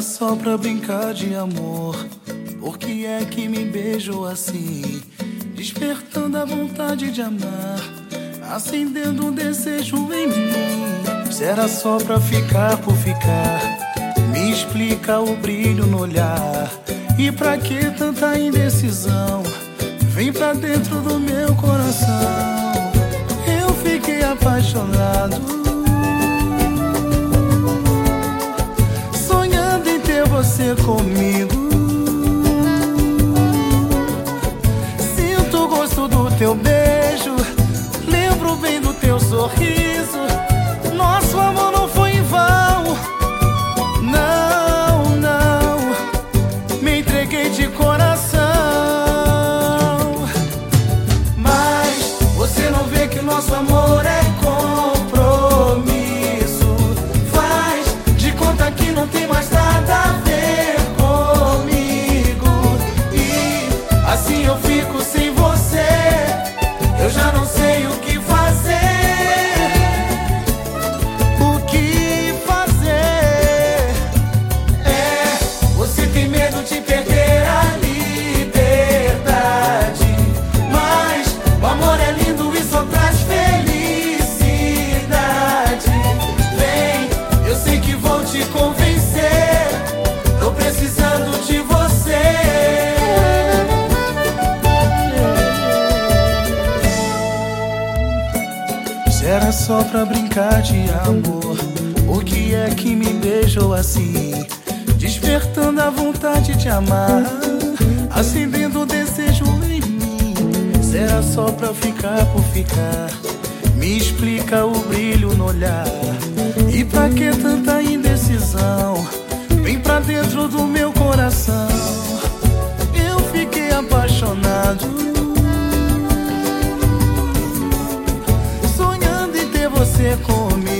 só pra brincar de amor? Por que é que me beijou assim? Despertando a vontade de amar, acendendo um desejo em mim. Se era só pra ficar por ficar, me explica o brilho no olhar. E pra que tanta indecisão? Vem pra dentro do meu coração. Eu fiquei apaixonado. Você comigo. Sinto o gosto do teu beijo. Lembro bem do teu sorriso. Nosso amor não foi em vão. Não, não. Me entreguei de coração. Mas você não vê que nosso amor só pra brincar de amor, o que é que me beijou assim? Despertando a vontade de amar, acendendo o desejo em mim. Se era só pra ficar por ficar, me explica o brilho no olhar. E pra que tanta indecisão? Vem pra dentro do meu coração. Em ter